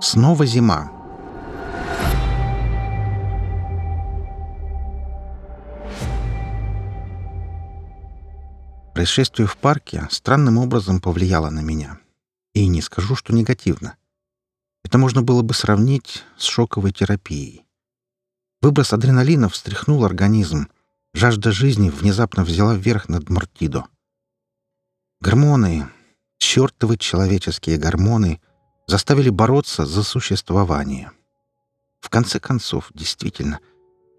Снова зима. Происшествие в парке странным образом повлияло на меня. И не скажу, что негативно. Это можно было бы сравнить с шоковой терапией. Выброс адреналина встряхнул организм. Жажда жизни внезапно взяла верх над Мартидо. Гормоны, чертовы человеческие гормоны, заставили бороться за существование. В конце концов, действительно,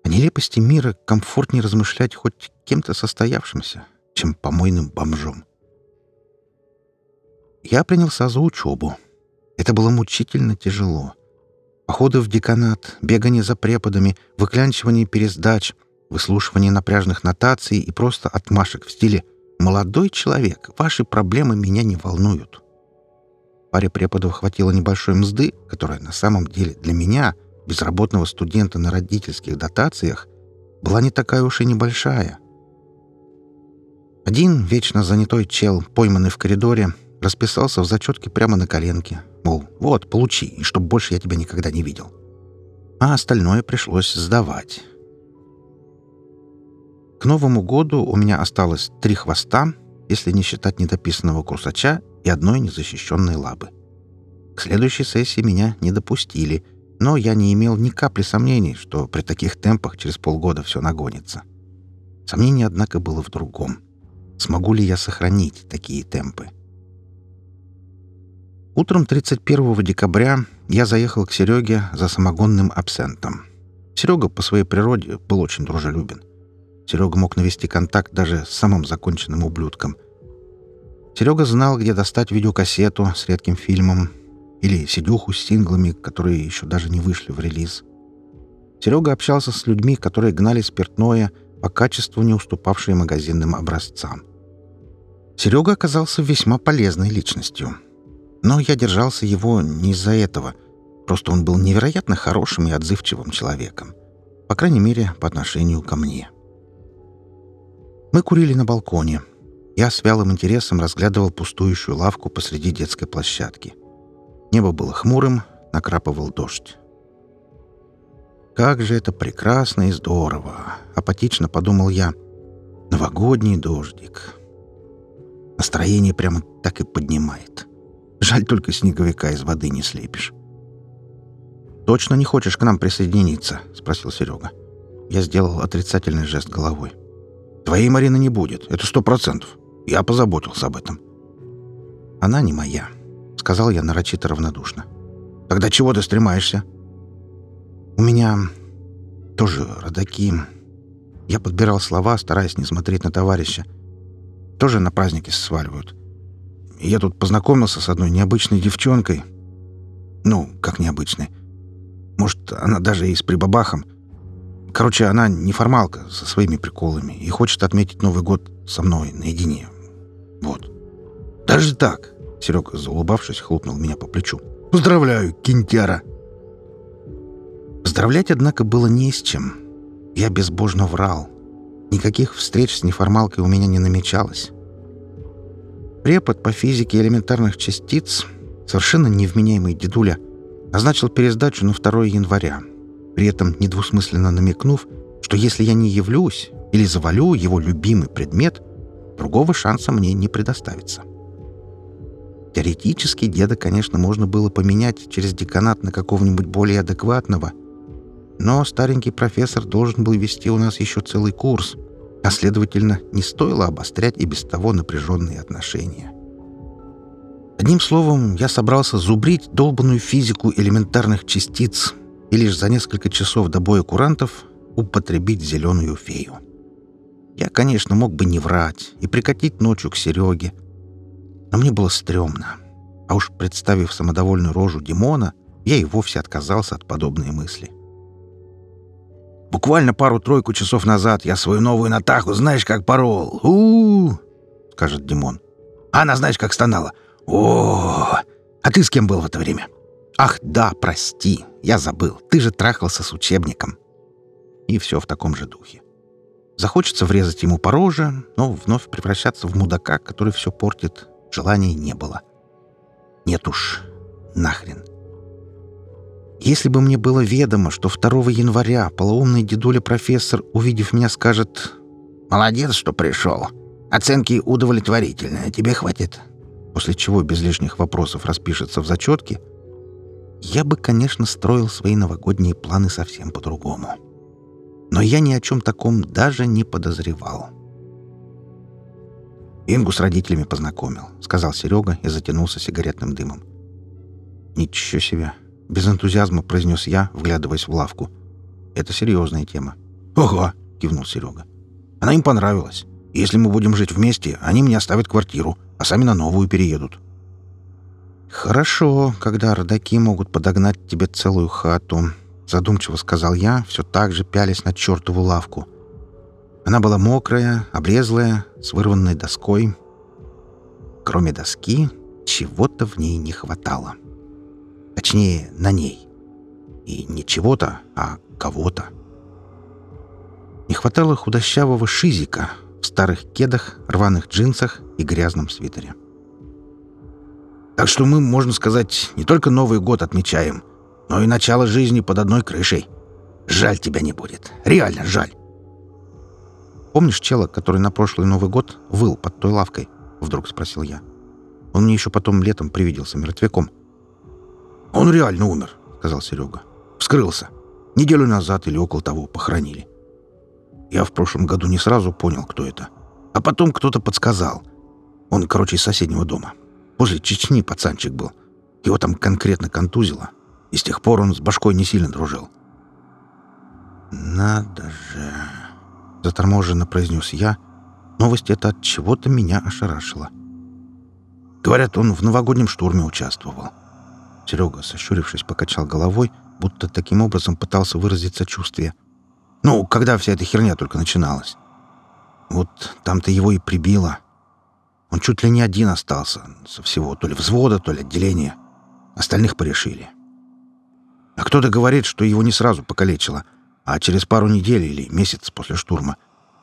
о нелепости мира комфортнее размышлять хоть кем-то состоявшимся, чем помойным бомжом. Я принялся за учебу. Это было мучительно тяжело. Походы в деканат, бегание за преподами, выклянчивание пересдач, выслушивание напряжных нотаций и просто отмашек в стиле «Молодой человек, ваши проблемы меня не волнуют». Паре преподов хватило небольшой мзды, которая на самом деле для меня, безработного студента на родительских дотациях, была не такая уж и небольшая — один вечно занятой чел, пойманный в коридоре, расписался в зачетке прямо на коленке. Мол, вот, получи, и чтоб больше я тебя никогда не видел. А остальное пришлось сдавать. К Новому году у меня осталось три хвоста, если не считать недописанного курсача и одной незащищенной лабы. К следующей сессии меня не допустили, но я не имел ни капли сомнений, что при таких темпах через полгода все нагонится. Сомнение, однако, было в другом. Смогу ли я сохранить такие темпы? Утром 31 декабря я заехал к Сереге за самогонным абсентом. Серега по своей природе был очень дружелюбен. Серега мог навести контакт даже с самым законченным ублюдком. Серега знал, где достать видеокассету с редким фильмом или сидюху с синглами, которые еще даже не вышли в релиз. Серега общался с людьми, которые гнали спиртное — по качеству не уступавшие магазинным образцам. Серега оказался весьма полезной личностью. Но я держался его не из-за этого. Просто он был невероятно хорошим и отзывчивым человеком. По крайней мере, по отношению ко мне. Мы курили на балконе. Я с вялым интересом разглядывал пустующую лавку посреди детской площадки. Небо было хмурым, накрапывал дождь. Как же это прекрасно и здорово, апатично подумал я. Новогодний дождик. Настроение прямо так и поднимает. Жаль только снеговика из воды не слепишь. «Точно не хочешь к нам присоединиться?» — спросил Серега. Я сделал отрицательный жест головой. «Твоей Марины не будет, это сто процентов. Я позаботился об этом». «Она не моя», — сказал я нарочито равнодушно. «Тогда чего ты стремаешься?» У меня тоже родаки. Я подбирал слова, стараясь не смотреть на товарища. Тоже на праздники сваливают. Я тут познакомился с одной необычной девчонкой. Ну, как необычной. Может, она даже и с прибабахом. Короче, она неформалка со своими приколами и хочет отметить Новый год со мной наедине. Вот. Даже так. Серега, заулыбавшись, хлопнул меня по плечу. «Поздравляю, кинтяра!» Поздравлять, однако, было не с чем. Я безбожно врал. Никаких встреч с неформалкой у меня не намечалось. Препод по физике элементарных частиц, совершенно невменяемый дедуля, назначил пересдачу на 2 января, при этом недвусмысленно намекнув, что если я не явлюсь или завалю его любимый предмет, другого шанса мне не предоставится. Теоретически деда, конечно, можно было поменять через деканат на какого-нибудь более адекватного — но старенький профессор должен был вести у нас еще целый курс, а, следовательно, не стоило обострять и без того напряженные отношения. Одним словом, я собрался зубрить долбанную физику элементарных частиц и лишь за несколько часов до боя курантов употребить зеленую фею. Я, конечно, мог бы не врать и прикатить ночью к Сереге, но мне было стрёмно. А уж представив самодовольную рожу Димона, я и вовсе отказался от подобной мысли. Буквально пару-тройку часов назад я свою новую Натаху знаешь как порол. у, -у, -у скажет Димон. А она знаешь как стонала. о А ты с кем был в это время? Ах, да, прости, я забыл. Ты же трахался с учебником. И все в таком же духе. Захочется врезать ему по роже, но вновь превращаться в мудака, который все портит, желания не было. Нет уж, нахрен. Если бы мне было ведомо, что 2 января полоумный дедуля-профессор, увидев меня, скажет «Молодец, что пришел. Оценки удовлетворительные. Тебе хватит?» После чего без лишних вопросов распишется в зачетке, я бы, конечно, строил свои новогодние планы совсем по-другому. Но я ни о чем таком даже не подозревал. «Ингу с родителями познакомил», — сказал Серега и затянулся сигаретным дымом. «Ничего себе!» — без энтузиазма произнес я, вглядываясь в лавку. «Это серьезная тема». «Ого!» — кивнул Серега. «Она им понравилась. Если мы будем жить вместе, они мне оставят квартиру, а сами на новую переедут». «Хорошо, когда родаки могут подогнать тебе целую хату», — задумчиво сказал я, все так же пялясь на чертову лавку. Она была мокрая, обрезлая, с вырванной доской. Кроме доски, чего-то в ней не хватало. Точнее, на ней. И не чего-то, а кого-то. Не хватало худощавого шизика в старых кедах, рваных джинсах и грязном свитере. Так что мы, можно сказать, не только Новый год отмечаем, но и начало жизни под одной крышей. Жаль тебя не будет. Реально жаль. Помнишь чела, который на прошлый Новый год выл под той лавкой? Вдруг спросил я. Он мне еще потом летом привиделся мертвяком. Он реально умер, сказал Серега. Вскрылся. Неделю назад или около того похоронили. Я в прошлом году не сразу понял, кто это. А потом кто-то подсказал. Он, короче, из соседнего дома. После Чечни пацанчик был. Его там конкретно контузило. И с тех пор он с башкой не сильно дружил. «Надо же!» — заторможенно произнес я. Новость эта от чего-то меня ошарашила. Говорят, он в новогоднем штурме участвовал. Серега, сощурившись, покачал головой, будто таким образом пытался выразить сочувствие. Ну, когда вся эта херня только начиналась. Вот там-то его и прибило. Он чуть ли не один остался со всего то ли взвода, то ли отделения. Остальных порешили. А кто-то говорит, что его не сразу покалечило, а через пару недель или месяц после штурма.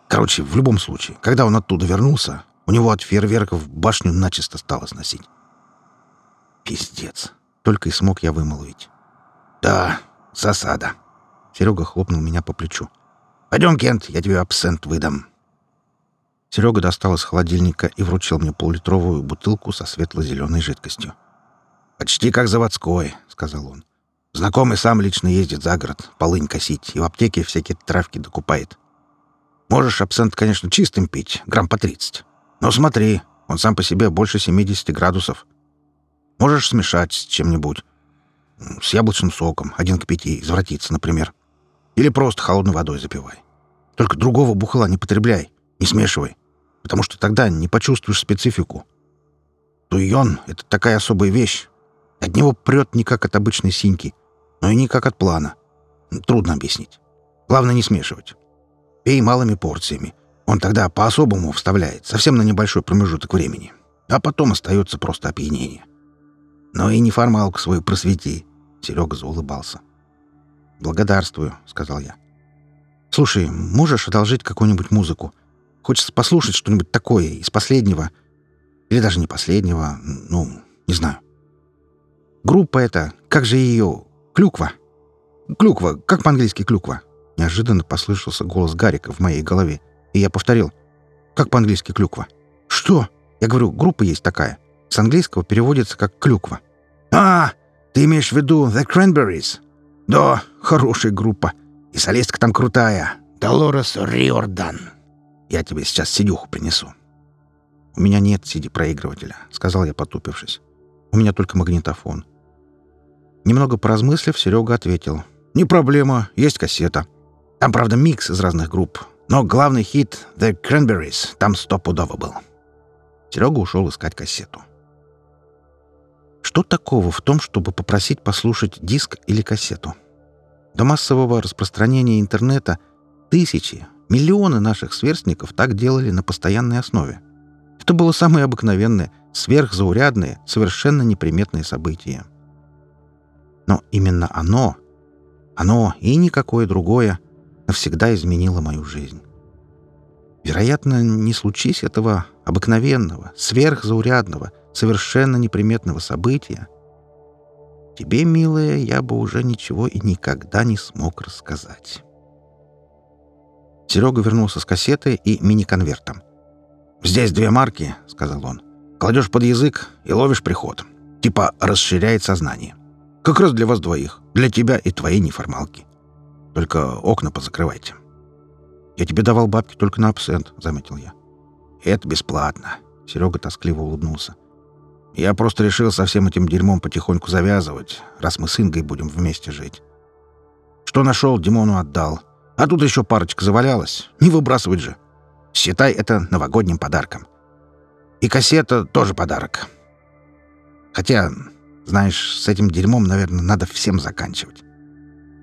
Короче, в любом случае, когда он оттуда вернулся, у него от фейерверков башню начисто стало сносить. Пиздец. Только и смог я вымолвить. «Да, засада». Серега хлопнул меня по плечу. «Пойдем, Кент, я тебе абсент выдам». Серега достал из холодильника и вручил мне поллитровую бутылку со светло-зеленой жидкостью. «Почти как заводской», — сказал он. «Знакомый сам лично ездит за город, полынь косить, и в аптеке всякие травки докупает. Можешь абсент, конечно, чистым пить, грамм по 30. Но смотри, он сам по себе больше 70 градусов. Можешь смешать с чем-нибудь. С яблочным соком, один к пяти, извратиться, например. Или просто холодной водой запивай. Только другого бухла не потребляй, не смешивай, потому что тогда не почувствуешь специфику. Туйон — это такая особая вещь. От него прет не как от обычной синьки, но и не как от плана. Трудно объяснить. Главное не смешивать. Пей малыми порциями. Он тогда по-особому вставляет, совсем на небольшой промежуток времени. А потом остается просто опьянение. Но и неформалку свою просвети. Серега заулыбался. «Благодарствую», — сказал я. «Слушай, можешь одолжить какую-нибудь музыку? Хочется послушать что-нибудь такое из последнего. Или даже не последнего, ну, не знаю. Группа эта, как же ее? Клюква. Клюква, как по-английски клюква?» Неожиданно послышался голос Гарика в моей голове, и я повторил. «Как по-английски клюква?» «Что?» Я говорю, группа есть такая. С английского переводится как «клюква». «А, ты имеешь в виду The Cranberries?» «Да, хорошая группа. И солистка там крутая. Долорес Риордан. Я тебе сейчас сидюху принесу». «У меня нет CD-проигрывателя», — сказал я, потупившись. «У меня только магнитофон». Немного поразмыслив, Серега ответил. «Не проблема, есть кассета. Там, правда, микс из разных групп. Но главный хит «The Cranberries» там стопудово был». Серега ушел искать кассету. Что такого в том, чтобы попросить послушать диск или кассету? До массового распространения интернета тысячи, миллионы наших сверстников так делали на постоянной основе. Это было самое обыкновенное, сверхзаурядное, совершенно неприметное событие. Но именно оно, оно и никакое другое, навсегда изменило мою жизнь. Вероятно, не случись этого обыкновенного, сверхзаурядного — совершенно неприметного события, тебе, милая, я бы уже ничего и никогда не смог рассказать. Серега вернулся с кассетой и мини-конвертом. «Здесь две марки», — сказал он. «Кладешь под язык и ловишь приход. Типа расширяет сознание. Как раз для вас двоих. Для тебя и твоей неформалки. Только окна позакрывайте». «Я тебе давал бабки только на абсент», — заметил я. «Это бесплатно», — Серега тоскливо улыбнулся. «Я просто решил со всем этим дерьмом потихоньку завязывать, раз мы с Ингой будем вместе жить. Что нашел, Димону отдал. А тут еще парочка завалялась. Не выбрасывать же. Считай это новогодним подарком. И кассета тоже подарок. Хотя, знаешь, с этим дерьмом, наверное, надо всем заканчивать.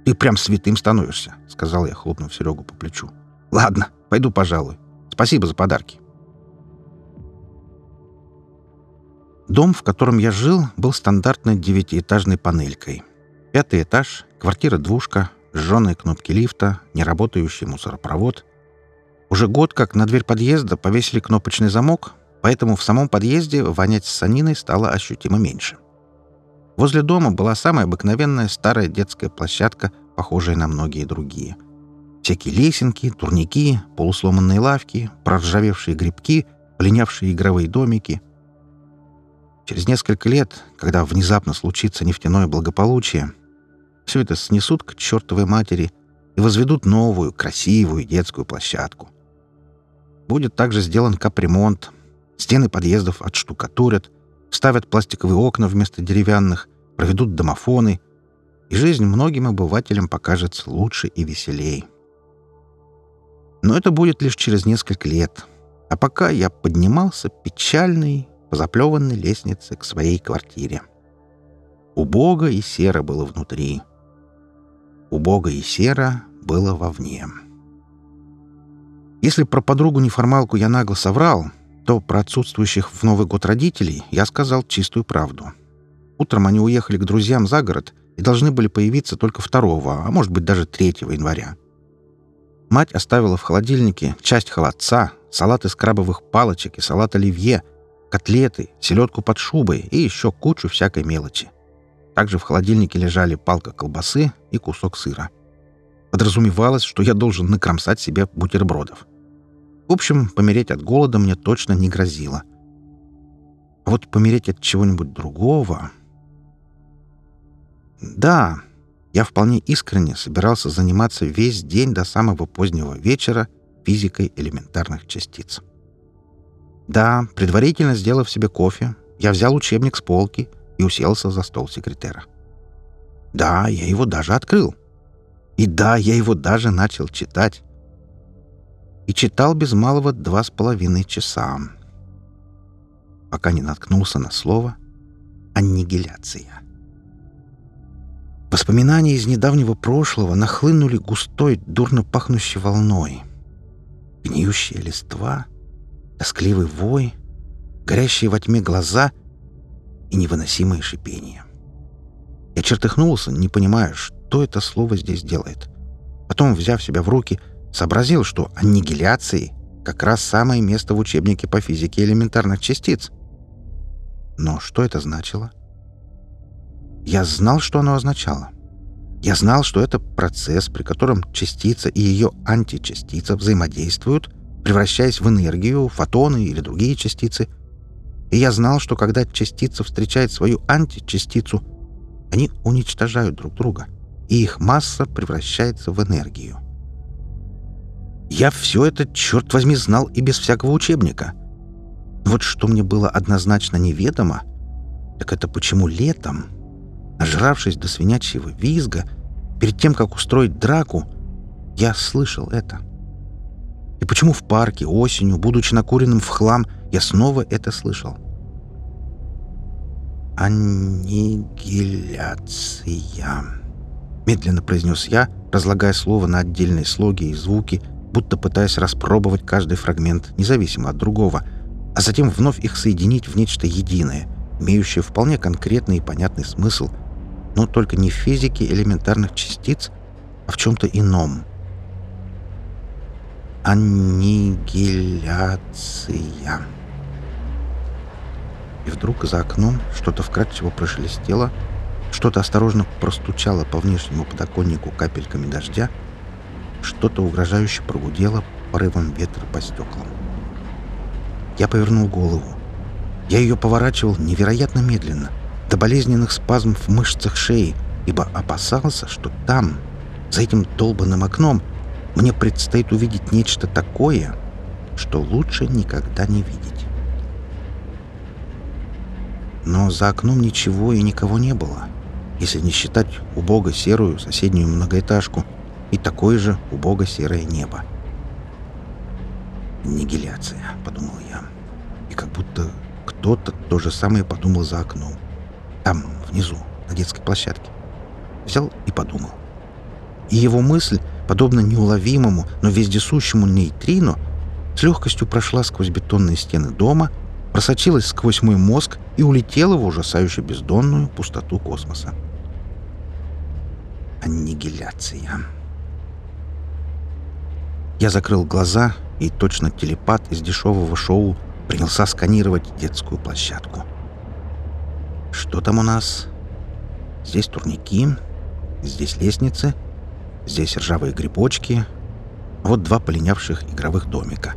Ты прям святым становишься, — сказал я, хлопнув Серегу по плечу. Ладно, пойду, пожалуй. Спасибо за подарки. Дом, в котором я жил, был стандартной девятиэтажной панелькой. Пятый этаж, квартира-двушка, сжженные кнопки лифта, неработающий мусоропровод. Уже год как на дверь подъезда повесили кнопочный замок, поэтому в самом подъезде вонять с саниной стало ощутимо меньше. Возле дома была самая обыкновенная старая детская площадка, похожая на многие другие. Всякие лесенки, турники, полусломанные лавки, проржавевшие грибки, пленявшие игровые домики — Через несколько лет, когда внезапно случится нефтяное благополучие, все это снесут к чертовой матери и возведут новую, красивую детскую площадку. Будет также сделан капремонт, стены подъездов отштукатурят, вставят пластиковые окна вместо деревянных, проведут домофоны, и жизнь многим обывателям покажется лучше и веселей. Но это будет лишь через несколько лет. А пока я поднимался печальный, по заплеванной лестнице к своей квартире. Убого и серо было внутри. Убого и серо было вовне. Если про подругу-неформалку я нагло соврал, то про отсутствующих в Новый год родителей я сказал чистую правду. Утром они уехали к друзьям за город и должны были появиться только 2, а может быть даже 3 января. Мать оставила в холодильнике часть холодца, салат из крабовых палочек и салат оливье — котлеты, селедку под шубой и еще кучу всякой мелочи. Также в холодильнике лежали палка колбасы и кусок сыра. Подразумевалось, что я должен накромсать себе бутербродов. В общем, помереть от голода мне точно не грозило. А вот помереть от чего-нибудь другого... Да, я вполне искренне собирался заниматься весь день до самого позднего вечера физикой элементарных частиц. Да, предварительно сделав себе кофе, я взял учебник с полки и уселся за стол секретера. Да, я его даже открыл. И да, я его даже начал читать. И читал без малого два с половиной часа. Пока не наткнулся на слово «аннигиляция». Воспоминания из недавнего прошлого нахлынули густой, дурно пахнущей волной. Гниющая листва — тоскливый вой, горящие во тьме глаза и невыносимое шипение. Я чертыхнулся, не понимая, что это слово здесь делает. Потом, взяв себя в руки, сообразил, что аннигиляции как раз самое место в учебнике по физике элементарных частиц. Но что это значило? Я знал, что оно означало. Я знал, что это процесс, при котором частица и ее античастица взаимодействуют превращаясь в энергию, фотоны или другие частицы. И я знал, что когда частица встречает свою античастицу, они уничтожают друг друга, и их масса превращается в энергию. Я все это, черт возьми, знал и без всякого учебника. Вот что мне было однозначно неведомо, так это почему летом, нажравшись до свинячьего визга, перед тем, как устроить драку, я слышал это. И почему в парке осенью, будучи накуренным в хлам, я снова это слышал? «Аннигиляция», — медленно произнес я, разлагая слово на отдельные слоги и звуки, будто пытаясь распробовать каждый фрагмент, независимо от другого, а затем вновь их соединить в нечто единое, имеющее вполне конкретный и понятный смысл, но только не в физике элементарных частиц, а в чем-то ином — Аннигиляция. И вдруг за окном что-то вкрадчиво прошелестело, Что-то осторожно простучало по внешнему подоконнику капельками дождя, что-то угрожающе прогудело порывом ветра по стеклам. Я повернул голову. Я ее поворачивал невероятно медленно, до болезненных спазмов в мышцах шеи, ибо опасался, что там, за этим долбанным окном, мне предстоит увидеть нечто такое, что лучше никогда не видеть. Но за окном ничего и никого не было, если не считать убого серую соседнюю многоэтажку и такое же убого серое небо. «Нигиляция», — подумал я. И как будто кто-то то же самое подумал за окном. Там, внизу, на детской площадке. Взял и подумал. И его мысль, подобно неуловимому, но вездесущему нейтрино, с легкостью прошла сквозь бетонные стены дома, просочилась сквозь мой мозг и улетела в ужасающую бездонную пустоту космоса. Аннигиляция. Я закрыл глаза и точно телепат из дешевого шоу принялся сканировать детскую площадку. Что там у нас? Здесь турники, здесь лестницы, здесь ржавые грибочки, вот два полинявших игровых домика.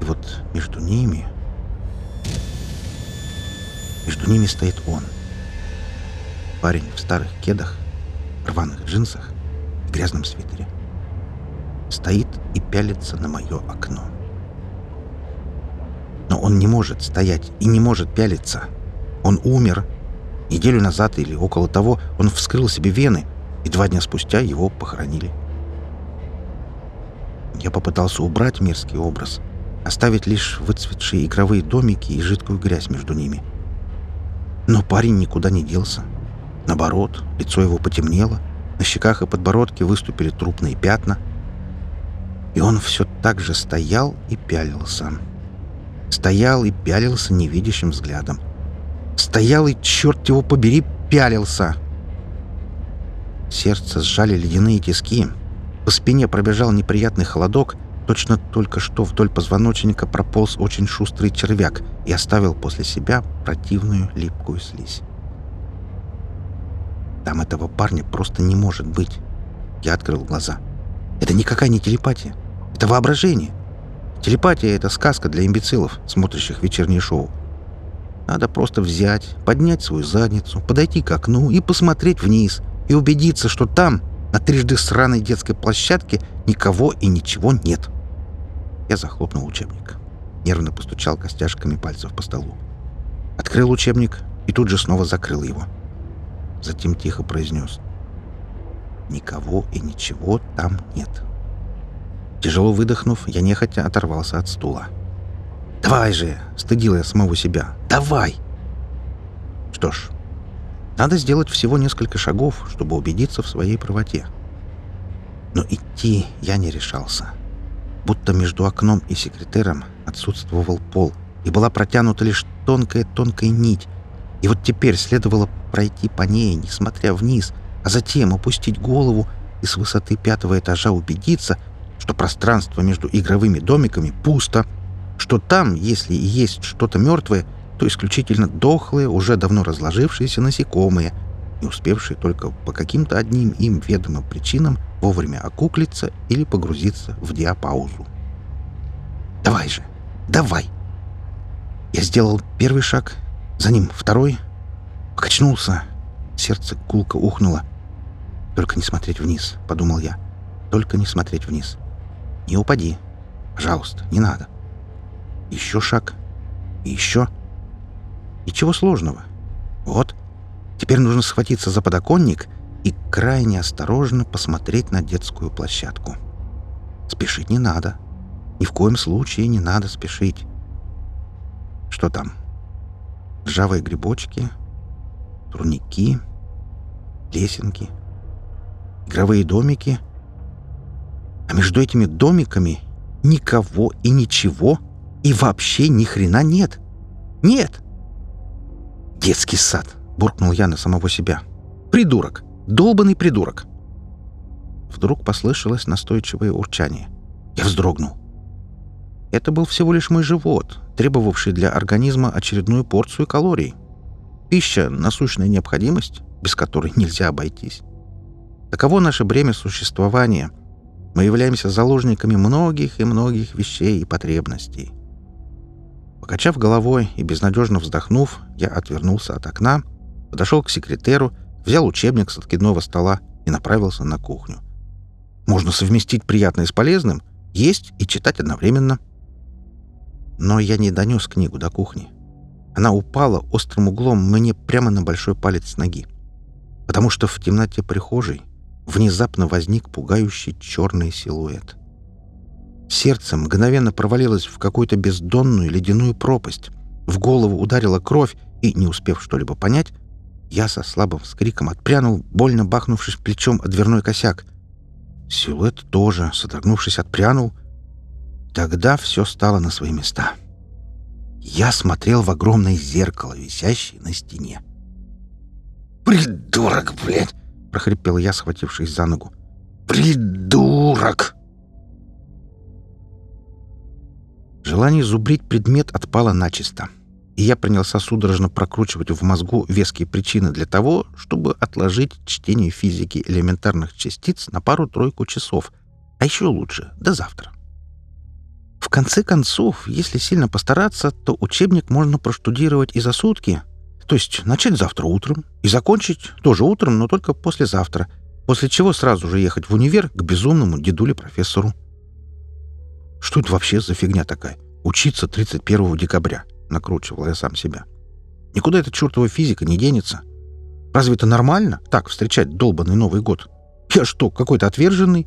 И вот между ними... Между ними стоит он. Парень в старых кедах, рваных джинсах и грязном свитере стоит и пялится на мое окно. Но он не может стоять и не может пялиться. Он умер. Неделю назад или около того он вскрыл себе вены, и два дня спустя его похоронили. Я попытался убрать мерзкий образ, оставить лишь выцветшие игровые домики и жидкую грязь между ними. Но парень никуда не делся. Наоборот, лицо его потемнело, на щеках и подбородке выступили трупные пятна — и он все так же стоял и пялился. Стоял и пялился невидящим взглядом. Стоял и, черт его побери, пялился. Сердце сжали ледяные тиски. По спине пробежал неприятный холодок. Точно только что вдоль позвоночника прополз очень шустрый червяк и оставил после себя противную липкую слизь. Там этого парня просто не может быть. Я открыл глаза. Это никакая не телепатия. Это воображение. Телепатия — это сказка для имбецилов, смотрящих вечернее шоу. Надо просто взять, поднять свою задницу, подойти к окну и посмотреть вниз, и убедиться, что там, на трижды сраной детской площадке, никого и ничего нет. Я захлопнул учебник. Нервно постучал костяшками пальцев по столу. Открыл учебник и тут же снова закрыл его. Затем тихо произнес. «Никого и ничего там нет». Тяжело выдохнув, я нехотя оторвался от стула. «Давай же!» — стыдил я самого себя. «Давай!» Что ж, надо сделать всего несколько шагов, чтобы убедиться в своей правоте. Но идти я не решался. Будто между окном и секретером отсутствовал пол, и была протянута лишь тонкая-тонкая нить. И вот теперь следовало пройти по ней, не смотря вниз, а затем опустить голову и с высоты пятого этажа убедиться — что пространство между игровыми домиками пусто, что там, если и есть что-то мертвое, то исключительно дохлые, уже давно разложившиеся насекомые, не успевшие только по каким-то одним им ведомым причинам вовремя окуклиться или погрузиться в диапаузу. «Давай же! Давай!» Я сделал первый шаг, за ним второй, покачнулся, сердце гулко ухнуло. «Только не смотреть вниз», — подумал я. «Только не смотреть вниз». Не упади. Пожалуйста, не надо. Еще шаг. И еще. Ничего сложного. Вот. Теперь нужно схватиться за подоконник и крайне осторожно посмотреть на детскую площадку. Спешить не надо. Ни в коем случае не надо спешить. Что там? Ржавые грибочки, турники, лесенки, игровые домики — а между этими домиками никого и ничего, и вообще ни хрена нет. Нет. Детский сад, буркнул я на самого себя. Придурок. долбанный придурок. Вдруг послышалось настойчивое урчание. Я вздрогнул. Это был всего лишь мой живот, требовавший для организма очередную порцию калорий. Пища — насущная необходимость, без которой нельзя обойтись. Таково наше бремя существования. Мы являемся заложниками многих и многих вещей и потребностей. Покачав головой и безнадежно вздохнув, я отвернулся от окна, подошел к секретеру, взял учебник с откидного стола и направился на кухню. Можно совместить приятное с полезным, есть и читать одновременно. Но я не донес книгу до кухни. Она упала острым углом мне прямо на большой палец ноги. Потому что в темноте прихожей внезапно возник пугающий черный силуэт. Сердце мгновенно провалилось в какую-то бездонную ледяную пропасть. В голову ударила кровь, и, не успев что-либо понять, я со слабым вскриком отпрянул, больно бахнувшись плечом о дверной косяк. Силуэт тоже, содрогнувшись, отпрянул. Тогда все стало на свои места. Я смотрел в огромное зеркало, висящее на стене. «Придурок, блядь!» — прохрипел я, схватившись за ногу. «Придурок!» Желание зубрить предмет отпало начисто, и я принялся судорожно прокручивать в мозгу веские причины для того, чтобы отложить чтение физики элементарных частиц на пару-тройку часов, а еще лучше — до завтра. В конце концов, если сильно постараться, то учебник можно проштудировать и за сутки, то есть начать завтра утром и закончить тоже утром, но только послезавтра, после чего сразу же ехать в универ к безумному дедуле-профессору. Что это вообще за фигня такая? Учиться 31 декабря, накручивал я сам себя. Никуда эта чертова физика не денется. Разве это нормально, так встречать долбанный Новый год? Я что, какой-то отверженный?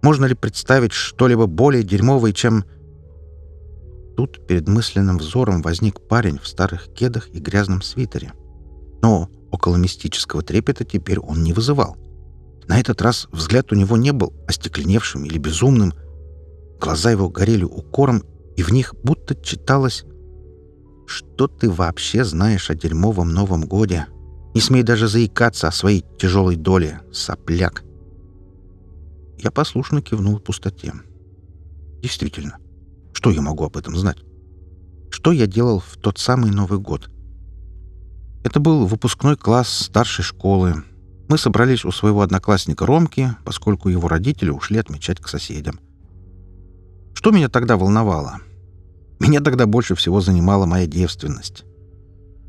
Можно ли представить что-либо более дерьмовое, чем... Тут перед мысленным взором возник парень в старых кедах и грязном свитере. Но около мистического трепета теперь он не вызывал. На этот раз взгляд у него не был остекленевшим или безумным, Глаза его горели укором, и в них будто читалось «Что ты вообще знаешь о дерьмовом Новом Годе? Не смей даже заикаться о своей тяжелой доле, сопляк!» Я послушно кивнул пустоте. «Действительно, что я могу об этом знать? Что я делал в тот самый Новый год?» Это был выпускной класс старшей школы. Мы собрались у своего одноклассника Ромки, поскольку его родители ушли отмечать к соседям. Что меня тогда волновало? Меня тогда больше всего занимала моя девственность.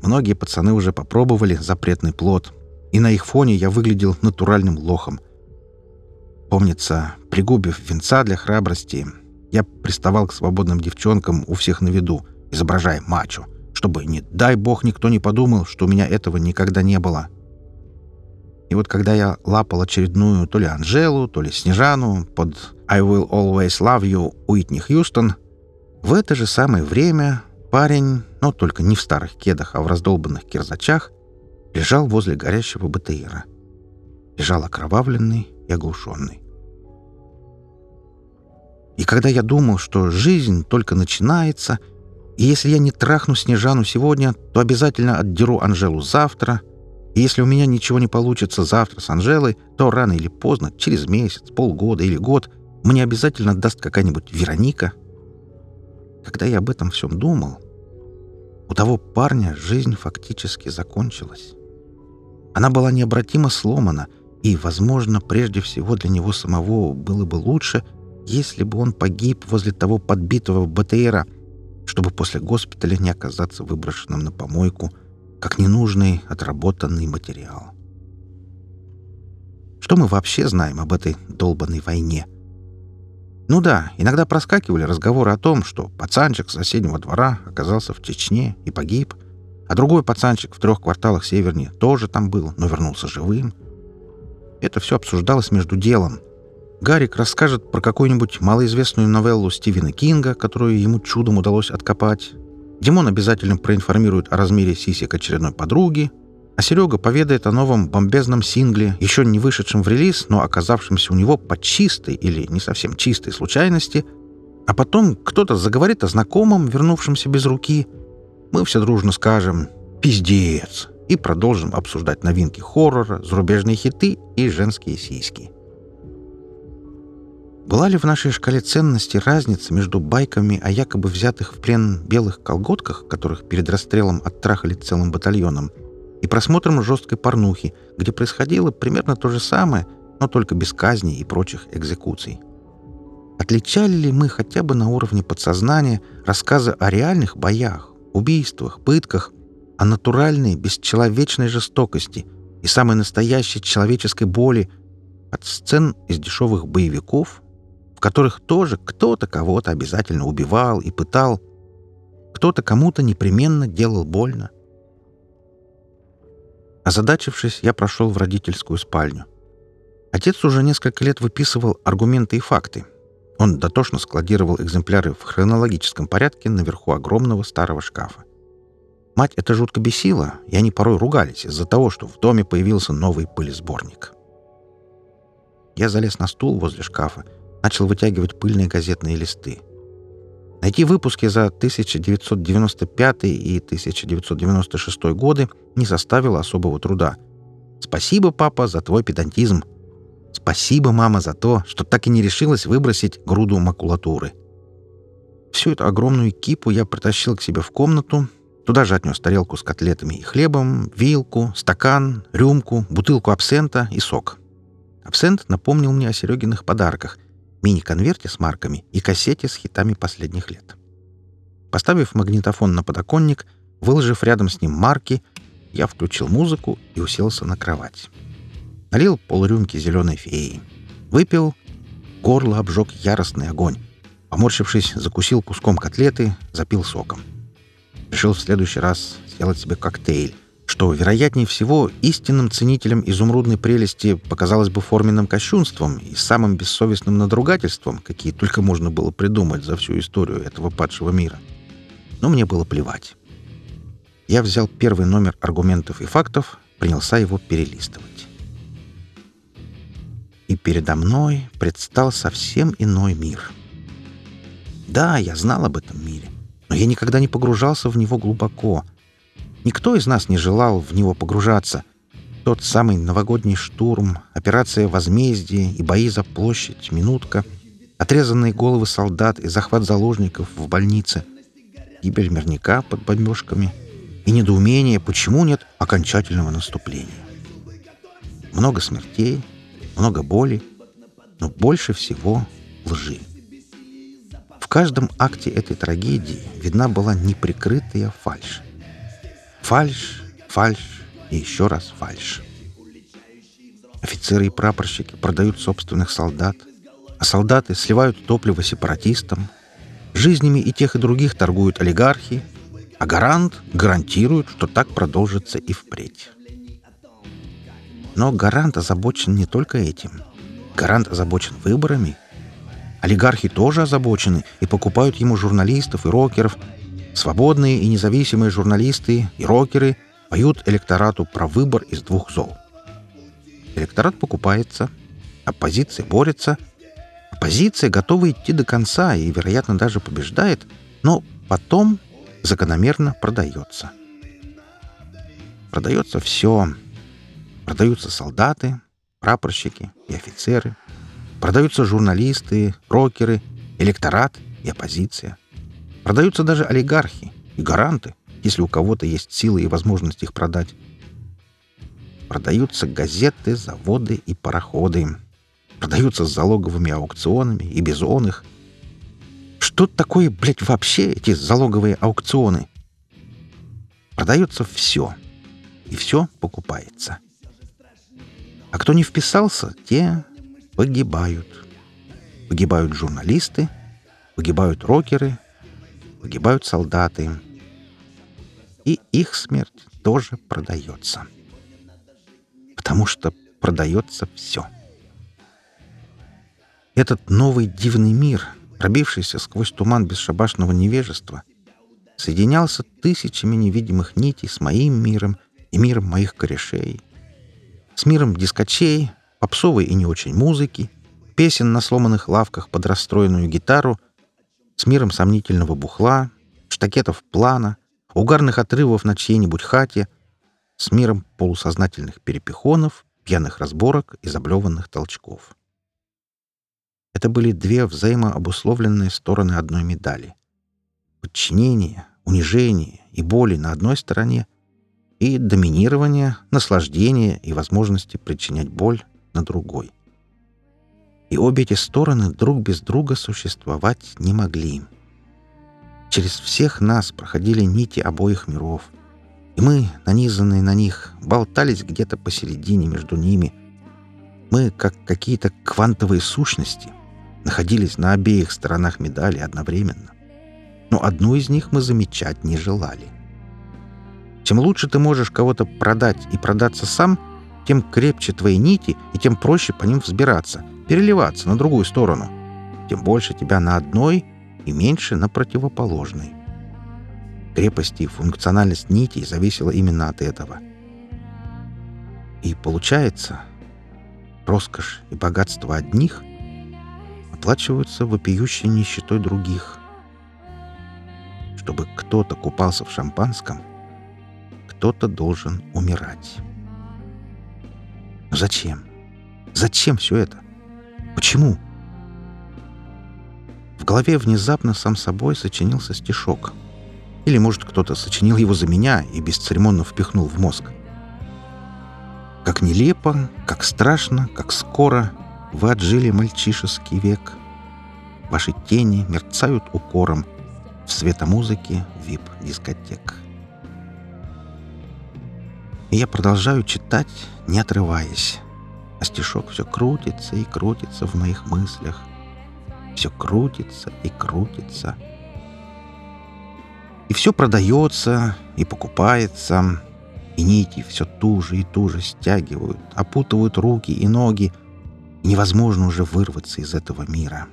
Многие пацаны уже попробовали запретный плод, и на их фоне я выглядел натуральным лохом. Помнится, пригубив венца для храбрости, я приставал к свободным девчонкам у всех на виду, изображая мачо, чтобы, не дай бог, никто не подумал, что у меня этого никогда не было. И вот когда я лапал очередную то ли Анжелу, то ли Снежану под «I will always love you» Уитни Хьюстон, в это же самое время парень, но только не в старых кедах, а в раздолбанных кирзачах, лежал возле горящего БТРа. Лежал окровавленный и оглушенный. И когда я думал, что жизнь только начинается, и если я не трахну Снежану сегодня, то обязательно отдеру Анжелу завтра — и если у меня ничего не получится завтра с Анжелой, то рано или поздно, через месяц, полгода или год, мне обязательно даст какая-нибудь Вероника. Когда я об этом всем думал, у того парня жизнь фактически закончилась. Она была необратимо сломана, и, возможно, прежде всего для него самого было бы лучше, если бы он погиб возле того подбитого БТРа, чтобы после госпиталя не оказаться выброшенным на помойку, как ненужный отработанный материал. Что мы вообще знаем об этой долбанной войне? Ну да, иногда проскакивали разговоры о том, что пацанчик с соседнего двора оказался в Чечне и погиб, а другой пацанчик в трех кварталах севернее тоже там был, но вернулся живым. Это все обсуждалось между делом. Гарик расскажет про какую-нибудь малоизвестную новеллу Стивена Кинга, которую ему чудом удалось откопать. Димон обязательно проинформирует о размере сисек очередной подруги, а Серега поведает о новом бомбезном сингле, еще не вышедшем в релиз, но оказавшемся у него по чистой или не совсем чистой случайности, а потом кто-то заговорит о знакомом, вернувшемся без руки. Мы все дружно скажем «пиздец» и продолжим обсуждать новинки хоррора, зарубежные хиты и женские сиськи. Была ли в нашей шкале ценности разница между байками о якобы взятых в плен белых колготках, которых перед расстрелом оттрахали целым батальоном, и просмотром жесткой порнухи, где происходило примерно то же самое, но только без казни и прочих экзекуций. Отличали ли мы хотя бы на уровне подсознания рассказы о реальных боях, убийствах, пытках, о натуральной, бесчеловечной жестокости и самой настоящей человеческой боли от сцен из дешевых боевиков, которых тоже кто-то кого-то обязательно убивал и пытал, кто-то кому-то непременно делал больно. Озадачившись, я прошел в родительскую спальню. Отец уже несколько лет выписывал аргументы и факты. Он дотошно складировал экземпляры в хронологическом порядке наверху огромного старого шкафа. Мать это жутко бесила, и они порой ругались из-за того, что в доме появился новый пылесборник. Я залез на стул возле шкафа, начал вытягивать пыльные газетные листы. Найти выпуски за 1995 и 1996 годы не составило особого труда. Спасибо, папа, за твой педантизм. Спасибо, мама, за то, что так и не решилась выбросить груду макулатуры. Всю эту огромную кипу я притащил к себе в комнату, туда же отнес тарелку с котлетами и хлебом, вилку, стакан, рюмку, бутылку абсента и сок. Абсент напомнил мне о Серегиных подарках — мини-конверте с марками и кассете с хитами последних лет. Поставив магнитофон на подоконник, выложив рядом с ним марки, я включил музыку и уселся на кровать. Налил полрюмки зеленой феи. Выпил, горло обжег яростный огонь. Поморщившись, закусил куском котлеты, запил соком. Решил в следующий раз сделать себе коктейль, что, вероятнее всего, истинным ценителям изумрудной прелести показалось бы форменным кощунством и самым бессовестным надругательством, какие только можно было придумать за всю историю этого падшего мира. Но мне было плевать. Я взял первый номер аргументов и фактов, принялся его перелистывать. И передо мной предстал совсем иной мир. Да, я знал об этом мире, но я никогда не погружался в него глубоко — Никто из нас не желал в него погружаться. Тот самый новогодний штурм, операция «Возмездие» и бои за площадь, минутка, отрезанные головы солдат и захват заложников в больнице, гибель мирника под бомбежками и недоумение, почему нет окончательного наступления. Много смертей, много боли, но больше всего лжи. В каждом акте этой трагедии видна была неприкрытая фальшь. Фальш, фальш и еще раз фальш. Офицеры и прапорщики продают собственных солдат, а солдаты сливают топливо сепаратистам. Жизнями и тех, и других торгуют олигархи, а гарант гарантирует, что так продолжится и впредь. Но гарант озабочен не только этим. Гарант озабочен выборами. Олигархи тоже озабочены и покупают ему журналистов и рокеров, Свободные и независимые журналисты и рокеры поют электорату про выбор из двух зол. Электорат покупается, оппозиция борется, оппозиция готова идти до конца и, вероятно, даже побеждает, но потом закономерно продается. Продается все. Продаются солдаты, прапорщики и офицеры. Продаются журналисты, рокеры, электорат и оппозиция. Продаются даже олигархи и гаранты, если у кого-то есть силы и возможность их продать. Продаются газеты, заводы и пароходы. Продаются с залоговыми аукционами и без он их. Что такое, блядь, вообще эти залоговые аукционы? Продается все. И все покупается. А кто не вписался, те погибают. Погибают журналисты, погибают рокеры, погибают солдаты. И их смерть тоже продается. Потому что продается все. Этот новый дивный мир, пробившийся сквозь туман бесшабашного невежества, соединялся тысячами невидимых нитей с моим миром и миром моих корешей, с миром дискочей, попсовой и не очень музыки, песен на сломанных лавках под расстроенную гитару — с миром сомнительного бухла, штакетов плана, угарных отрывов на чьей-нибудь хате, с миром полусознательных перепихонов, пьяных разборок и заблеванных толчков. Это были две взаимообусловленные стороны одной медали. Подчинение, унижение и боли на одной стороне и доминирования, наслаждения и возможности причинять боль на другой. И обе эти стороны друг без друга существовать не могли. Через всех нас проходили нити обоих миров, и мы, нанизанные на них, болтались где-то посередине между ними. Мы, как какие-то квантовые сущности, находились на обеих сторонах медали одновременно. Но одну из них мы замечать не желали — чем лучше ты можешь кого-то продать и продаться сам, тем крепче твои нити и тем проще по ним взбираться, переливаться на другую сторону. Тем больше тебя на одной и меньше на противоположной. Крепость и функциональность нитей зависела именно от этого. И получается, роскошь и богатство одних оплачиваются вопиющей нищетой других. Чтобы кто-то купался в шампанском — кто-то должен умирать. Зачем? Зачем все это? Почему? В голове внезапно сам собой сочинился стишок. Или, может, кто-то сочинил его за меня и бесцеремонно впихнул в мозг. Как нелепо, как страшно, как скоро вы отжили мальчишеский век. Ваши тени мерцают укором в светомузыке вип-дискотек. И я продолжаю читать, не отрываясь. А стишок все крутится и крутится в моих мыслях. Все крутится и крутится. И все продается и покупается, и нити все туже и туже стягивают, опутывают руки и ноги. И невозможно уже вырваться из этого мира,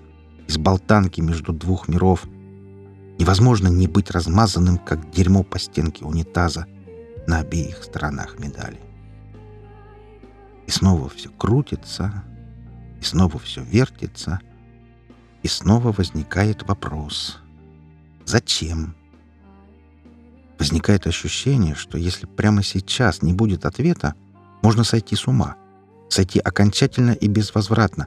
из болтанки между двух миров. Невозможно не быть размазанным, как дерьмо по стенке унитаза — на обеих сторонах медали. И снова все крутится, и снова все вертится, и снова возникает вопрос «Зачем?». Возникает ощущение, что если прямо сейчас не будет ответа, можно сойти с ума, сойти окончательно и безвозвратно,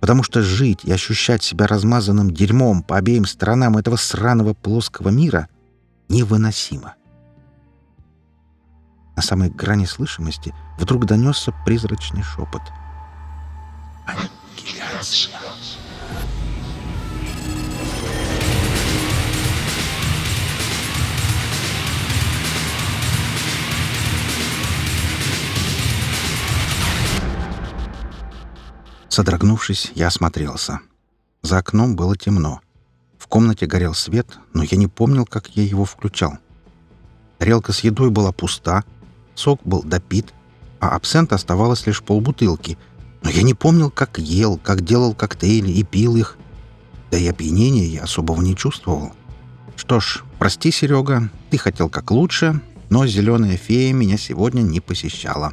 потому что жить и ощущать себя размазанным дерьмом по обеим сторонам этого сраного плоского мира невыносимо. На самой грани слышимости вдруг донесся призрачный шепот. «Аннигиляция!» Содрогнувшись, я осмотрелся. За окном было темно. В комнате горел свет, но я не помнил, как я его включал. Тарелка с едой была пуста, Сок был допит, а абсент оставалось лишь полбутылки. Но я не помнил, как ел, как делал коктейли и пил их. Да и опьянения я особого не чувствовал. Что ж, прости, Серега, ты хотел как лучше, но зеленая фея меня сегодня не посещала.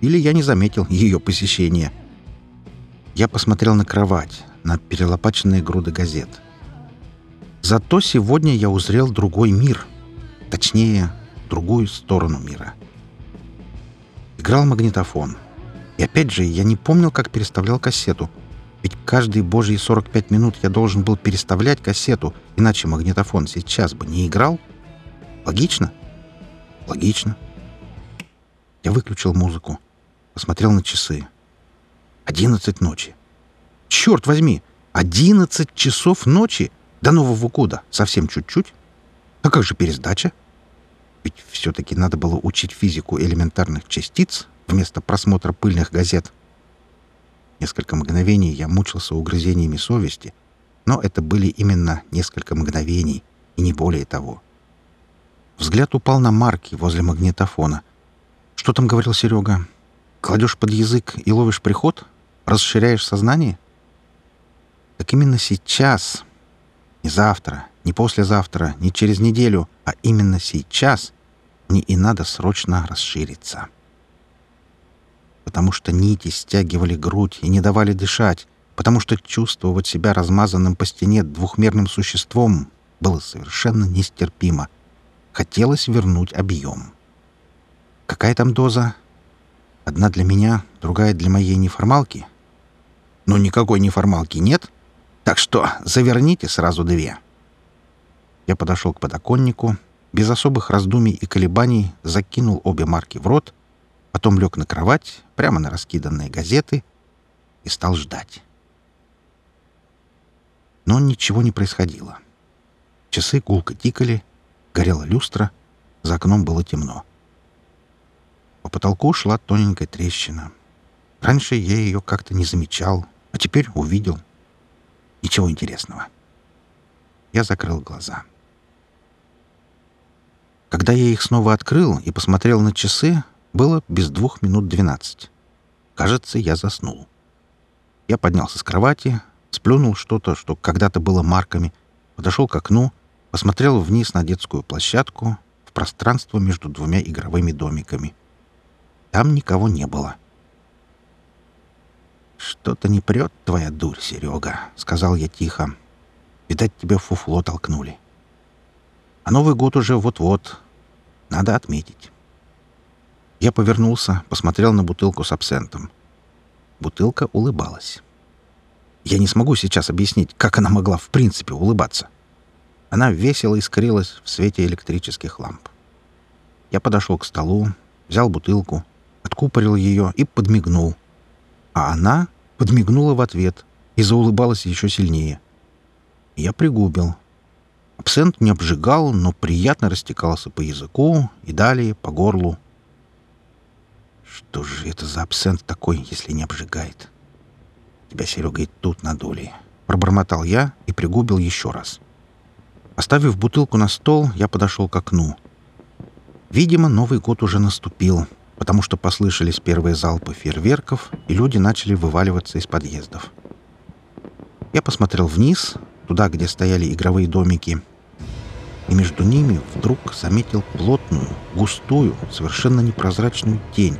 Или я не заметил ее посещения. Я посмотрел на кровать, на перелопаченные груды газет. Зато сегодня я узрел другой мир. Точнее, другую сторону мира. Играл магнитофон. И опять же, я не помнил, как переставлял кассету. Ведь каждые божьи 45 минут я должен был переставлять кассету, иначе магнитофон сейчас бы не играл. Логично? Логично. Я выключил музыку. Посмотрел на часы. Одиннадцать ночи. Черт возьми! Одиннадцать часов ночи! До Нового года. Совсем чуть-чуть. А как же пересдача? Ведь все-таки надо было учить физику элементарных частиц вместо просмотра пыльных газет. Несколько мгновений я мучился угрызениями совести, но это были именно несколько мгновений, и не более того. Взгляд упал на марки возле магнитофона. «Что там говорил Серега? Кладешь под язык и ловишь приход? Расширяешь сознание?» Так именно сейчас, не завтра, не послезавтра, не через неделю, а именно сейчас мне и надо срочно расшириться. Потому что нити стягивали грудь и не давали дышать, потому что чувствовать себя размазанным по стене двухмерным существом было совершенно нестерпимо. Хотелось вернуть объем. Какая там доза? Одна для меня, другая для моей неформалки? Но никакой неформалки нет, так что заверните сразу две. Я подошел к подоконнику, без особых раздумий и колебаний закинул обе марки в рот, потом лег на кровать, прямо на раскиданные газеты, и стал ждать. Но ничего не происходило. Часы гулко тикали, горела люстра, за окном было темно. По потолку шла тоненькая трещина. Раньше я ее как-то не замечал, а теперь увидел. Ничего интересного. Я закрыл глаза. Когда я их снова открыл и посмотрел на часы, было без двух минут двенадцать. Кажется, я заснул. Я поднялся с кровати, сплюнул что-то, что когда-то было марками, подошел к окну, посмотрел вниз на детскую площадку, в пространство между двумя игровыми домиками. Там никого не было. «Что-то не прет твоя дурь, Серега», — сказал я тихо. «Видать, тебя фуфло толкнули». А Новый год уже вот-вот. Надо отметить. Я повернулся, посмотрел на бутылку с абсентом. Бутылка улыбалась. Я не смогу сейчас объяснить, как она могла в принципе улыбаться. Она весело искрилась в свете электрических ламп. Я подошел к столу, взял бутылку, откупорил ее и подмигнул. А она подмигнула в ответ и заулыбалась еще сильнее. Я пригубил, Абсент не обжигал, но приятно растекался по языку и далее по горлу. Что же это за абсент такой, если не обжигает? Тебя, Серега, и тут надули. Пробормотал я и пригубил еще раз. Оставив бутылку на стол, я подошел к окну. Видимо, Новый год уже наступил, потому что послышались первые залпы фейерверков, и люди начали вываливаться из подъездов. Я посмотрел вниз, туда, где стояли игровые домики, и между ними вдруг заметил плотную, густую, совершенно непрозрачную тень,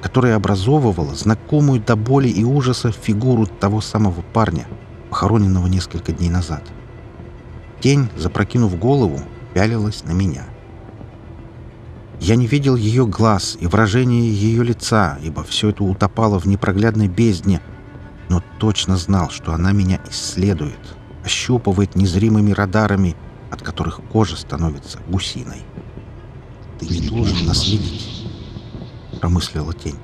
которая образовывала знакомую до боли и ужаса фигуру того самого парня, похороненного несколько дней назад. Тень, запрокинув голову, пялилась на меня. Я не видел ее глаз и выражения ее лица, ибо все это утопало в непроглядной бездне, но точно знал, что она меня исследует, ощупывает незримыми радарами — от которых кожа становится гусиной. «Ты не должен нас видеть», — промыслила тень.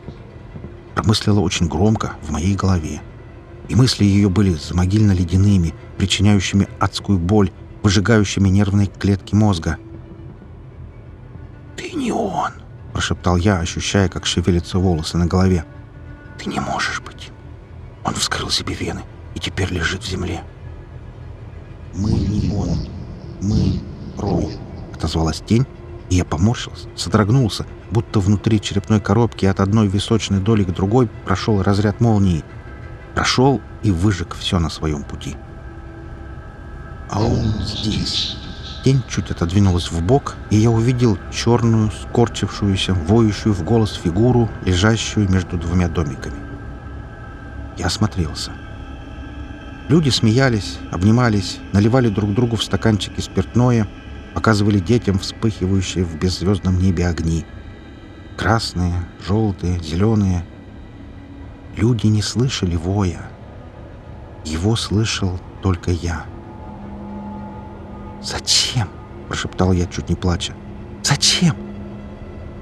Промыслила очень громко в моей голове. И мысли ее были замогильно-ледяными, причиняющими адскую боль, выжигающими нервные клетки мозга. «Ты не он!» — прошептал я, ощущая, как шевелятся волосы на голове. «Ты не можешь быть!» Он вскрыл себе вены и теперь лежит в земле. «Мы не он!» «Мы Рой», — отозвалась тень, и я поморщился, содрогнулся, будто внутри черепной коробки от одной височной доли к другой прошел разряд молнии. Прошел и выжег все на своем пути. «А он здесь». Тень чуть отодвинулась в бок, и я увидел черную, скорчившуюся, воющую в голос фигуру, лежащую между двумя домиками. Я осмотрелся. Люди смеялись, обнимались, наливали друг другу в стаканчики спиртное, показывали детям вспыхивающие в беззвездном небе огни. Красные, желтые, зеленые. Люди не слышали воя. Его слышал только я. «Зачем?» — прошептал я, чуть не плача. «Зачем?»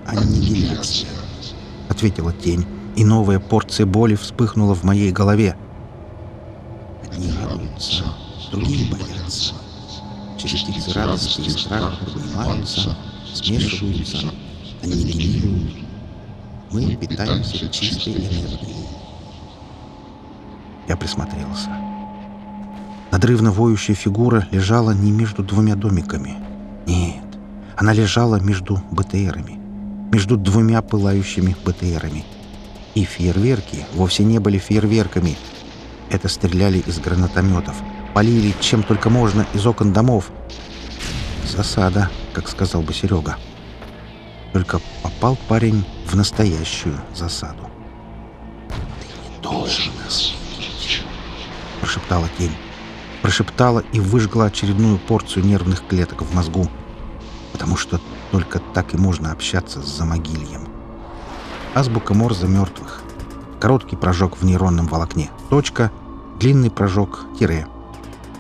«Аннигиляция», — ответила тень, и новая порция боли вспыхнула в моей голове — другие боятся. Частицы радости и страха поднимаются, смешиваются, аннигилируют. Мы питаемся чистой энергией. Я присмотрелся. Надрывно воющая фигура лежала не между двумя домиками. Нет, она лежала между БТРами. Между двумя пылающими БТРами. И фейерверки вовсе не были фейерверками — это стреляли из гранатометов. Полили чем только можно из окон домов. Засада, как сказал бы Серега. Только попал парень в настоящую засаду. «Ты не должен нас видеть», — прошептала тень. Прошептала и выжгла очередную порцию нервных клеток в мозгу. Потому что только так и можно общаться с замогильем. Азбука Морза мертвых. Короткий прожог в нейронном волокне. Точка длинный прожог, тире.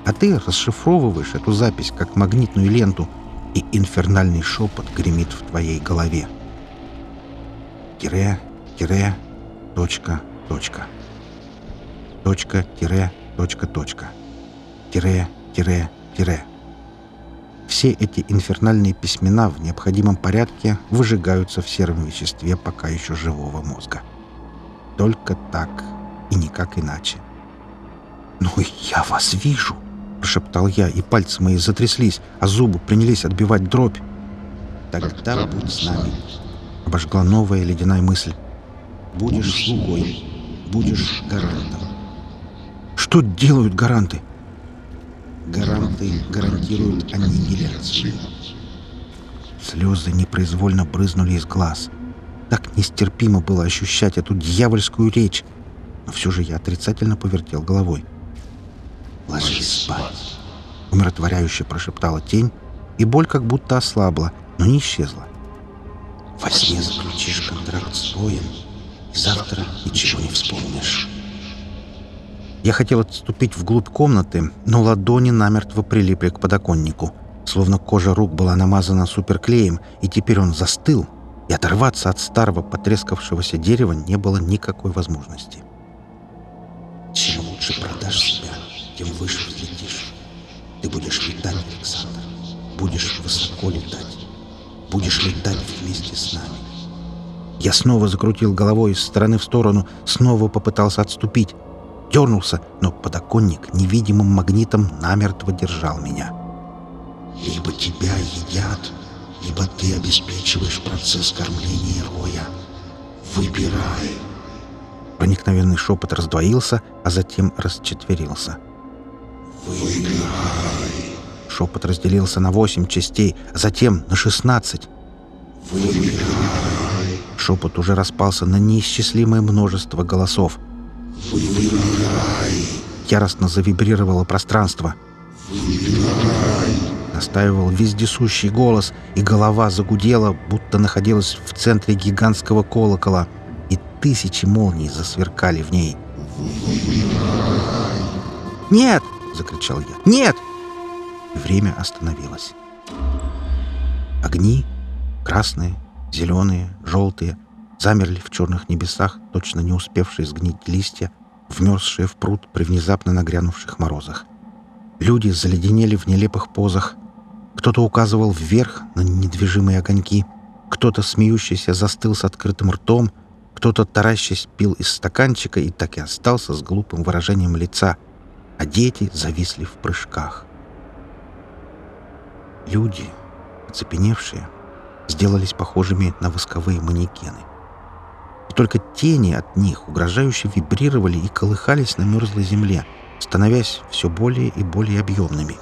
А ты расшифровываешь эту запись как магнитную ленту и инфернальный шепот гремит в твоей голове. Тире, тире, точка, точка. Точка, тире, точка, точка. Тире, тире, тире. Все эти инфернальные письмена в необходимом порядке выжигаются в сером веществе пока еще живого мозга. Только так и никак иначе. «Ну, я вас вижу!» — прошептал я, и пальцы мои затряслись, а зубы принялись отбивать дробь. «Тогда будь с нами!» — обожгла новая ледяная мысль. «Будешь слугой, будешь гарантом». «Что делают гаранты?» «Гаранты гарантируют аннигиляцию». Слезы непроизвольно брызнули из глаз. Так нестерпимо было ощущать эту дьявольскую речь. Но все же я отрицательно повертел головой. «Ложись спать!» — умиротворяюще прошептала тень, и боль как будто ослабла, но не исчезла. «Во сне заключишь контракт с воем, и завтра ничего не вспомнишь». Я хотел отступить вглубь комнаты, но ладони намертво прилипли к подоконнику, словно кожа рук была намазана суперклеем, и теперь он застыл, и оторваться от старого потрескавшегося дерева не было никакой возможности. «Чем лучше продашь себя, тем выше взлетишь. Ты будешь летать, Александр. Будешь высоко летать. Будешь летать вместе с нами. Я снова закрутил головой из стороны в сторону, снова попытался отступить. Дернулся, но подоконник невидимым магнитом намертво держал меня. Либо тебя едят, либо ты обеспечиваешь процесс кормления роя. Выбирай. Проникновенный шепот раздвоился, а затем расчетверился. «Выбирай!» Шепот разделился на восемь частей, а затем на шестнадцать. «Выбирай!» Шепот уже распался на неисчислимое множество голосов. «Выбирай!» Яростно завибрировало пространство. «Выбирай!» Настаивал вездесущий голос, и голова загудела, будто находилась в центре гигантского колокола, и тысячи молний засверкали в ней. «Нет!» — закричал я. «Нет!» Время остановилось. Огни, красные, зеленые, желтые, замерли в черных небесах, точно не успевшие сгнить листья, вмерзшие в пруд при внезапно нагрянувших морозах. Люди заледенели в нелепых позах. Кто-то указывал вверх на недвижимые огоньки, кто-то, смеющийся, застыл с открытым ртом, кто-то, таращась, пил из стаканчика и так и остался с глупым выражением лица — а дети зависли в прыжках. Люди, оцепеневшие, сделались похожими на восковые манекены. И только тени от них угрожающе вибрировали и колыхались на мерзлой земле, становясь все более и более объемными.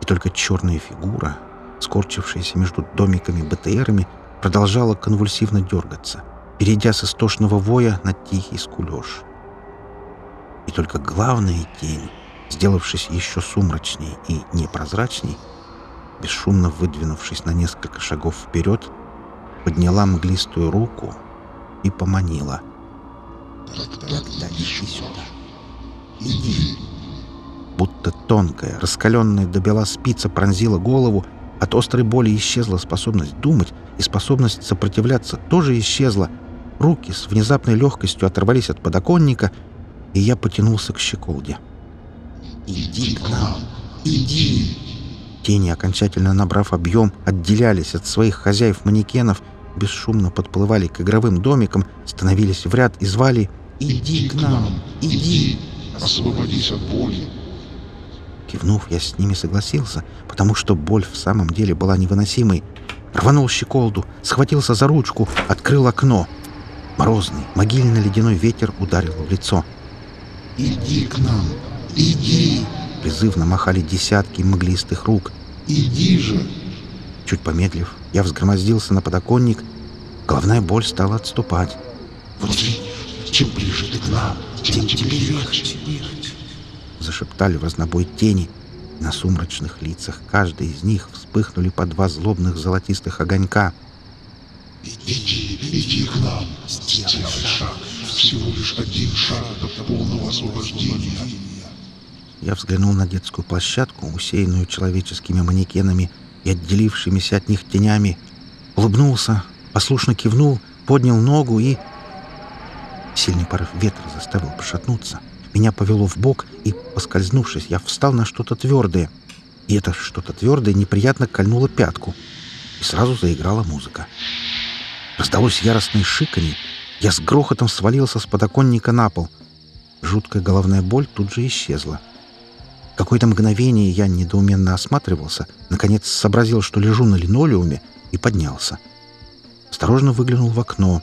И только черная фигура, скорчившаяся между домиками БТРами, продолжала конвульсивно дергаться, перейдя с истошного воя на тихий скулеж и только главная тень, сделавшись еще сумрачней и непрозрачней, бесшумно выдвинувшись на несколько шагов вперед, подняла мглистую руку и поманила. «Тогда иди сюда. Иди!» Будто тонкая, раскаленная до бела спица пронзила голову, от острой боли исчезла способность думать, и способность сопротивляться тоже исчезла. Руки с внезапной легкостью оторвались от подоконника — и я потянулся к щеколде. «Иди к нам! Иди!» Тени, окончательно набрав объем, отделялись от своих хозяев-манекенов, бесшумно подплывали к игровым домикам, становились в ряд и звали «Иди к нам! Иди!» «Освободись от боли!» Кивнув, я с ними согласился, потому что боль в самом деле была невыносимой. Рванул щеколду, схватился за ручку, открыл окно. Морозный, могильно-ледяной ветер ударил в лицо — «Иди к нам! Иди!» Призывно махали десятки мглистых рук. «Иди же!» Чуть помедлив, я взгромоздился на подоконник. Головная боль стала отступать. «Вот чем ближе ты к нам, тем тебе легче!» Зашептали в разнобой тени. На сумрачных лицах каждый из них вспыхнули по два злобных золотистых огонька. «Иди, иди к нам! Сделай шаг!» Всего лишь один шаг до полного освобождения. Я взглянул на детскую площадку, усеянную человеческими манекенами, и отделившимися от них тенями, улыбнулся, послушно кивнул, поднял ногу и... Сильный порыв ветра заставил пошатнуться. Меня повело в бок, и, поскользнувшись, я встал на что-то твердое. И это что-то твердое неприятно кольнуло пятку. И сразу заиграла музыка. Раздалось яростное шиканье. Я с грохотом свалился с подоконника на пол. Жуткая головная боль тут же исчезла. Какое-то мгновение я недоуменно осматривался, наконец сообразил, что лежу на линолеуме, и поднялся. Осторожно выглянул в окно.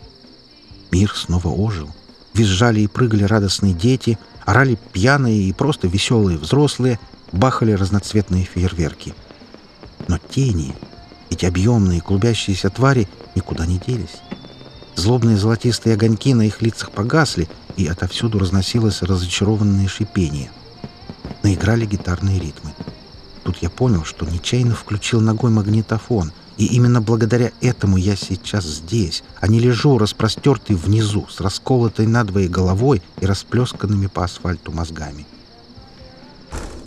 Мир снова ожил. Визжали и прыгали радостные дети, орали пьяные и просто веселые взрослые, бахали разноцветные фейерверки. Но тени, эти объемные клубящиеся твари, никуда не делись. Злобные золотистые огоньки на их лицах погасли, и отовсюду разносилось разочарованное шипение. Наиграли гитарные ритмы. Тут я понял, что нечаянно включил ногой магнитофон, и именно благодаря этому я сейчас здесь, а не лежу распростертый внизу, с расколотой надвое головой и расплесканными по асфальту мозгами.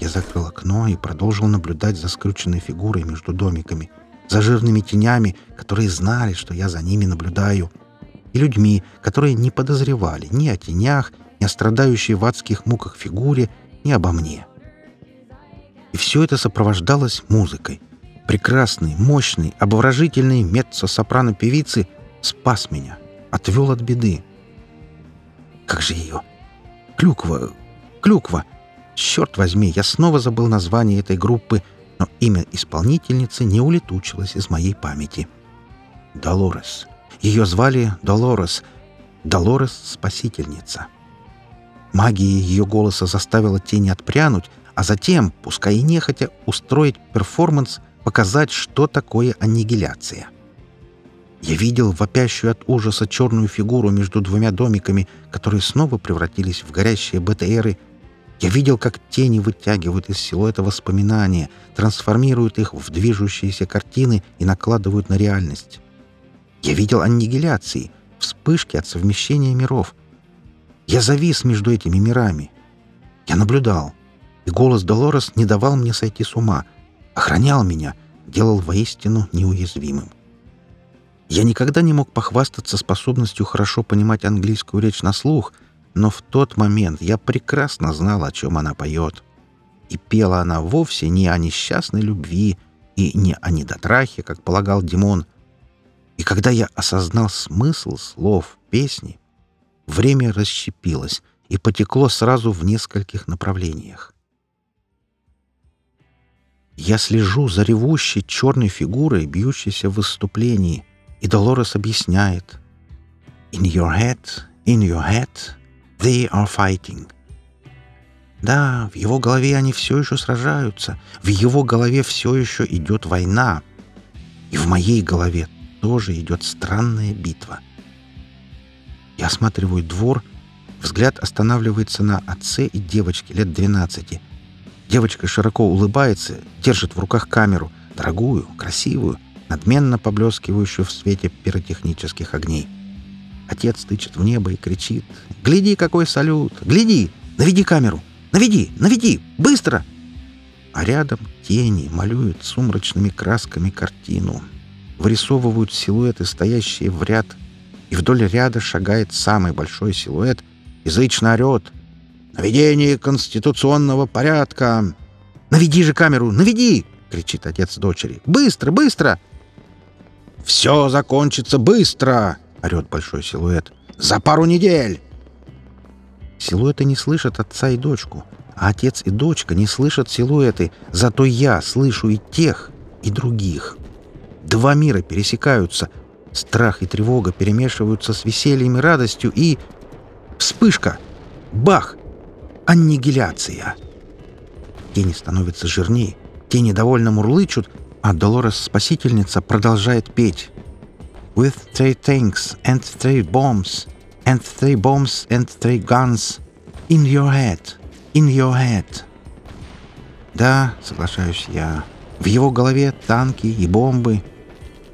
Я закрыл окно и продолжил наблюдать за скрюченной фигурой между домиками, за жирными тенями, которые знали, что я за ними наблюдаю, и людьми, которые не подозревали ни о тенях, ни о страдающей в адских муках фигуре, ни обо мне. И все это сопровождалось музыкой. Прекрасный, мощный, обворожительный меццо-сопрано певицы спас меня, отвел от беды. Как же ее? Клюква, клюква. Черт возьми, я снова забыл название этой группы, но имя исполнительницы не улетучилось из моей памяти. Долорес. Ее звали Долорес. Долорес — спасительница. Магия ее голоса заставила тени отпрянуть, а затем, пускай и нехотя, устроить перформанс, показать, что такое аннигиляция. Я видел вопящую от ужаса черную фигуру между двумя домиками, которые снова превратились в горящие БТРы. Я видел, как тени вытягивают из силуэта воспоминания, трансформируют их в движущиеся картины и накладывают на реальность. Я видел аннигиляции, вспышки от совмещения миров. Я завис между этими мирами. Я наблюдал. И голос Долорес не давал мне сойти с ума, охранял меня, делал воистину неуязвимым. Я никогда не мог похвастаться способностью хорошо понимать английскую речь на слух, но в тот момент я прекрасно знал, о чем она поет. И пела она вовсе не о несчастной любви и не о недотрахе, как полагал Димон, и когда я осознал смысл слов песни, время расщепилось и потекло сразу в нескольких направлениях. Я слежу за ревущей черной фигурой, бьющейся в выступлении, и Долорес объясняет. «In your head, in your head, they are fighting». Да, в его голове они все еще сражаются, в его голове все еще идет война. И в моей голове тоже идет странная битва. Я осматриваю двор, взгляд останавливается на отце и девочке лет 12. Девочка широко улыбается, держит в руках камеру, дорогую, красивую, надменно поблескивающую в свете пиротехнических огней. Отец тычет в небо и кричит «Гляди, какой салют! Гляди! Наведи камеру! Наведи! Наведи! Быстро!» А рядом тени малюют сумрачными красками картину вырисовывают силуэты, стоящие в ряд, и вдоль ряда шагает самый большой силуэт, язычно орет «Наведение конституционного порядка!» «Наведи же камеру! Наведи!» — кричит отец дочери. «Быстро, быстро!» «Все закончится быстро!» — орет большой силуэт. «За пару недель!» Силуэты не слышат отца и дочку, а отец и дочка не слышат силуэты, зато я слышу и тех, и других. Два мира пересекаются. Страх и тревога перемешиваются с весельем и радостью, и... Вспышка! Бах! Аннигиляция! Тени становятся жирнее, тени довольно мурлычут, а Долорес-спасительница продолжает петь. «With three tanks and three bombs, and three bombs and three guns, in your head, in your head». «Да», — соглашаюсь я, — «в его голове танки и бомбы,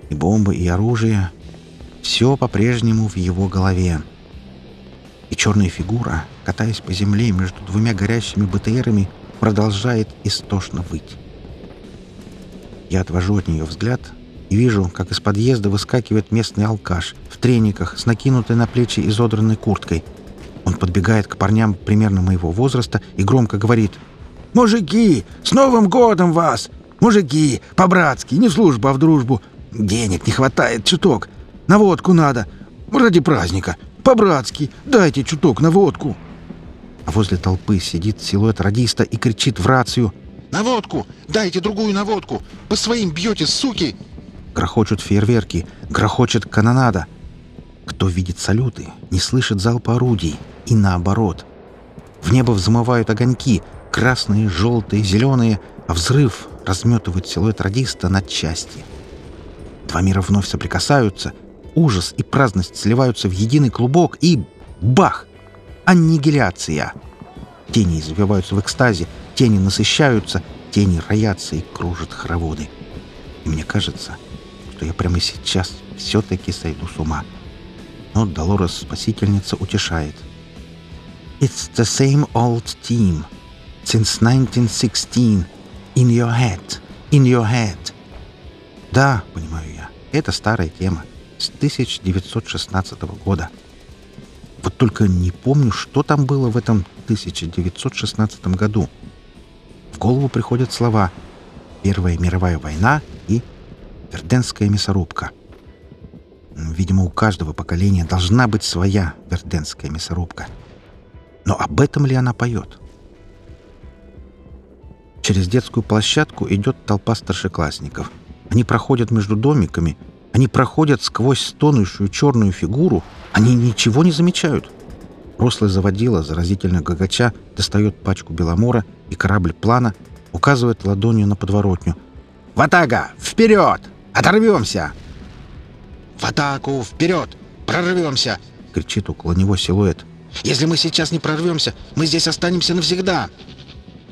и бомбы, и оружие. Все по-прежнему в его голове. И черная фигура, катаясь по земле между двумя горящими БТРами, продолжает истошно выть. Я отвожу от нее взгляд и вижу, как из подъезда выскакивает местный алкаш в трениках с накинутой на плечи изодранной курткой. Он подбегает к парням примерно моего возраста и громко говорит «Мужики, с Новым годом вас! Мужики, по-братски, не в службу, а в дружбу. Денег не хватает чуток. На водку надо. Ради праздника. По-братски, дайте чуток на водку». А возле толпы сидит силуэт радиста и кричит в рацию «На водку! Дайте другую на водку! По своим бьете, суки!» Грохочут фейерверки, грохочет канонада. Кто видит салюты, не слышит залпа орудий. И наоборот. В небо взмывают огоньки, красные, желтые, зеленые, а взрыв разметывает силуэт радиста на части. Два мира вновь соприкасаются, ужас и праздность сливаются в единый клубок и... Бах! Аннигиляция! Тени извиваются в экстазе, тени насыщаются, тени роятся и кружат хороводы. И мне кажется, что я прямо сейчас все-таки сойду с ума. Но Долорес Спасительница утешает. «It's the same old team. Since 1916. In your head. In your head». Да, понимаю я, это старая тема. С 1916 года. Вот только не помню, что там было в этом 1916 году. В голову приходят слова «Первая мировая война» и Верденская мясорубка. Видимо, у каждого поколения должна быть своя верденская мясорубка. Но об этом ли она поет? Через детскую площадку идет толпа старшеклассников. Они проходят между домиками, они проходят сквозь стонущую черную фигуру, они ничего не замечают. Рослый заводила, заразительно гагача, достает пачку беломора и корабль плана, указывает ладонью на подворотню. «Ватага! Вперед! Оторвемся!» «В атаку! Вперед! Прорвемся!» — кричит около него силуэт. «Если мы сейчас не прорвемся, мы здесь останемся навсегда!»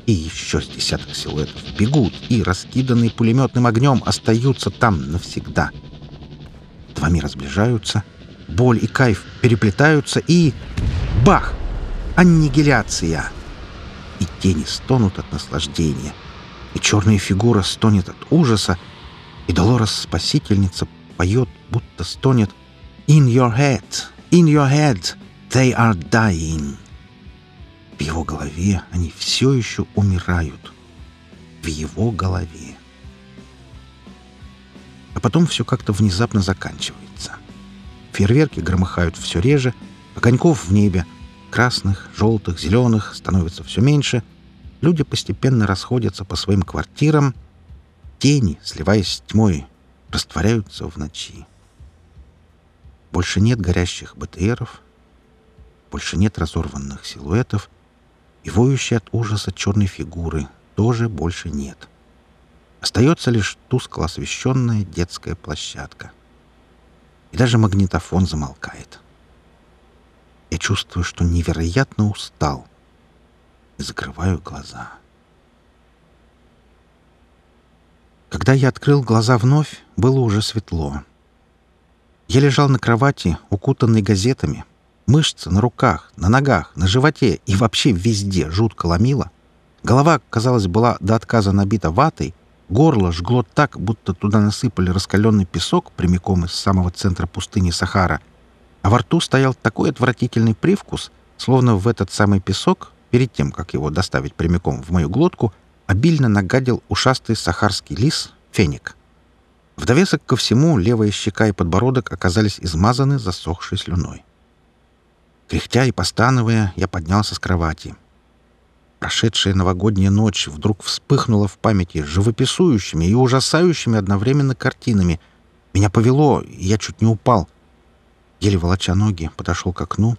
И еще с десяток силуэтов бегут и, раскиданные пулеметным огнем, остаются там навсегда. Два мира сближаются, боль и кайф переплетаются и... Бах! Аннигиляция! И тени стонут от наслаждения, и черная фигура стонет от ужаса, и Долорес Спасительница поет, будто стонет «In your head, in your head, they are dying». В его голове они все еще умирают. В его голове. А потом все как-то внезапно заканчивается. Фейерверки громыхают все реже, огоньков в небе, красных, желтых, зеленых, становится все меньше. Люди постепенно расходятся по своим квартирам — Тени, сливаясь с тьмой, растворяются в ночи. Больше нет горящих БТРов, больше нет разорванных силуэтов, и воющей от ужаса черной фигуры тоже больше нет. Остается лишь тускло освещенная детская площадка. И даже магнитофон замолкает. Я чувствую, что невероятно устал, и закрываю глаза. Когда я открыл глаза вновь, было уже светло. Я лежал на кровати, укутанный газетами. Мышцы на руках, на ногах, на животе и вообще везде жутко ломило. Голова, казалось, была до отказа набита ватой, горло жгло так, будто туда насыпали раскаленный песок прямиком из самого центра пустыни Сахара, а во рту стоял такой отвратительный привкус, словно в этот самый песок, перед тем, как его доставить прямиком в мою глотку, обильно нагадил ушастый сахарский лис феник. В довесок ко всему левая щека и подбородок оказались измазаны засохшей слюной. Кряхтя и постановая, я поднялся с кровати. Прошедшая новогодняя ночь вдруг вспыхнула в памяти живописующими и ужасающими одновременно картинами. Меня повело, и я чуть не упал. Еле волоча ноги, подошел к окну.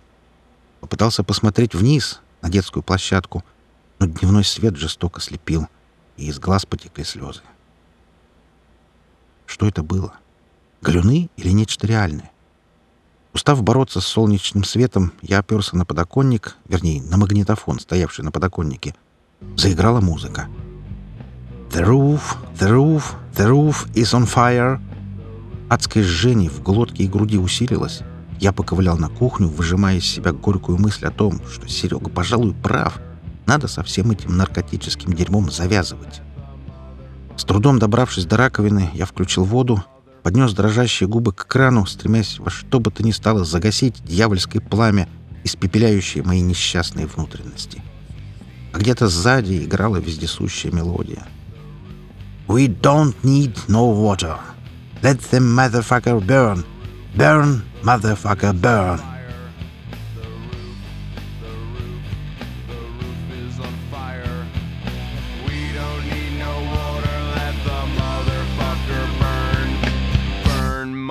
Попытался посмотреть вниз, на детскую площадку — но дневной свет жестоко слепил, и из глаз потекли слезы. Что это было? Галюны или нечто реальное? Устав бороться с солнечным светом, я оперся на подоконник, вернее, на магнитофон, стоявший на подоконнике. Заиграла музыка. «The roof, the roof, the roof is on fire!» Адское жжение в глотке и груди усилилось. Я поковылял на кухню, выжимая из себя горькую мысль о том, что Серега, пожалуй, прав — надо со всем этим наркотическим дерьмом завязывать. С трудом добравшись до раковины, я включил воду, поднес дрожащие губы к крану, стремясь во что бы то ни стало загасить дьявольское пламя, испепеляющее мои несчастные внутренности. А где-то сзади играла вездесущая мелодия. «We don't need no water. Let the motherfucker burn. Burn, motherfucker, burn».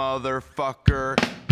Motherfucker.